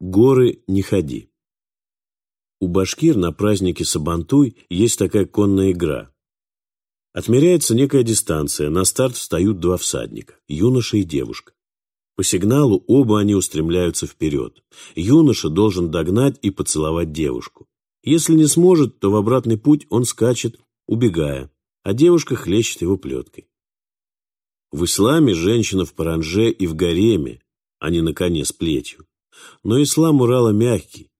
Горы не ходи. У башкир на празднике Сабантуй есть такая конная игра. Отмеряется некая дистанция, на старт встают два всадника, юноша и девушка. По сигналу оба они устремляются вперед. Юноша должен догнать и поцеловать девушку. Если не сможет, то в обратный путь он скачет, убегая, а девушка хлещет его плеткой. В исламе женщина в паранже и в гареме, а не на коне с плетью. Но ислам Урала мягкий.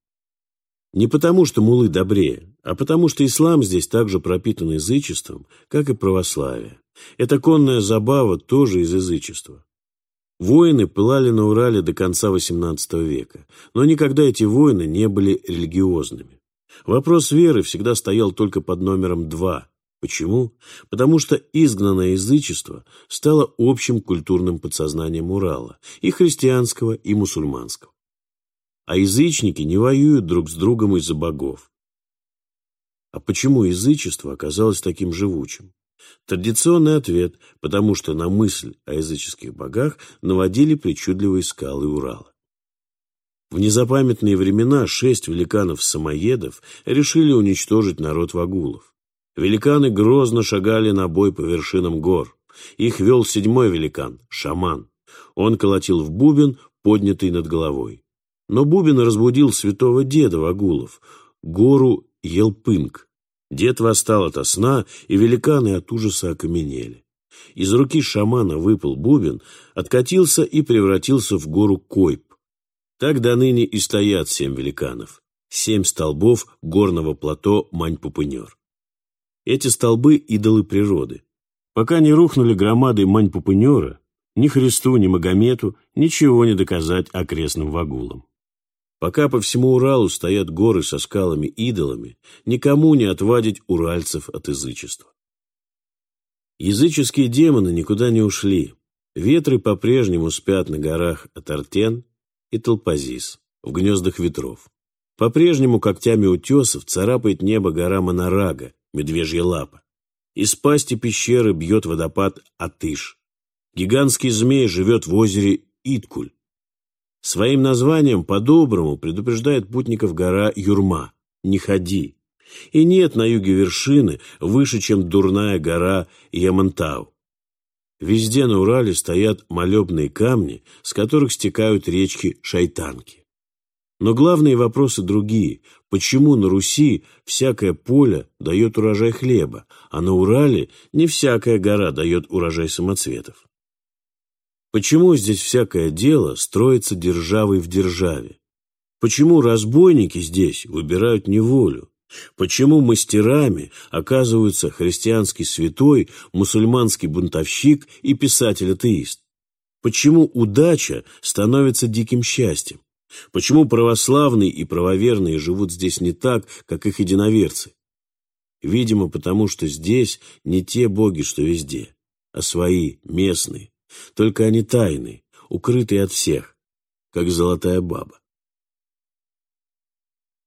Не потому, что мулы добрее, а потому, что ислам здесь также пропитан язычеством, как и православие. Эта конная забава тоже из язычества. Воины пылали на Урале до конца XVIII века, но никогда эти войны не были религиозными. Вопрос веры всегда стоял только под номером два. Почему? Потому что изгнанное язычество стало общим культурным подсознанием Урала, и христианского, и мусульманского а язычники не воюют друг с другом из-за богов. А почему язычество оказалось таким живучим? Традиционный ответ – потому что на мысль о языческих богах наводили причудливые скалы Урала. В незапамятные времена шесть великанов-самоедов решили уничтожить народ вагулов. Великаны грозно шагали на бой по вершинам гор. Их вел седьмой великан – шаман. Он колотил в бубен, поднятый над головой. Но Бубин разбудил святого деда Вагулов, гору Елпынг. Дед восстал ото сна, и великаны от ужаса окаменели. Из руки шамана выпал бубен, откатился и превратился в гору Койп. Так до ныне и стоят семь великанов, семь столбов горного плато Мань-Пупынер. Эти столбы – идолы природы. Пока не рухнули громады Мань-Пупынера, ни Христу, ни Магомету ничего не доказать окрестным вагулам. Пока по всему Уралу стоят горы со скалами-идолами, никому не отвадить уральцев от язычества. Языческие демоны никуда не ушли. Ветры по-прежнему спят на горах Атартен и Толпазис, в гнездах ветров. По-прежнему когтями утесов царапает небо гора Монорага, медвежья лапа. Из пасти пещеры бьет водопад Атыш. Гигантский змей живет в озере Иткуль. Своим названием по-доброму предупреждает путников гора Юрма «Не ходи». И нет на юге вершины выше, чем дурная гора Ямантау. Везде на Урале стоят молебные камни, с которых стекают речки Шайтанки. Но главные вопросы другие. Почему на Руси всякое поле дает урожай хлеба, а на Урале не всякая гора дает урожай самоцветов? Почему здесь всякое дело строится державой в державе? Почему разбойники здесь выбирают неволю? Почему мастерами оказываются христианский святой, мусульманский бунтовщик и писатель-атеист? Почему удача становится диким счастьем? Почему православные и правоверные живут здесь не так, как их единоверцы? Видимо, потому что здесь не те боги, что везде, а свои, местные, только они тайны, укрытые от всех, как золотая баба.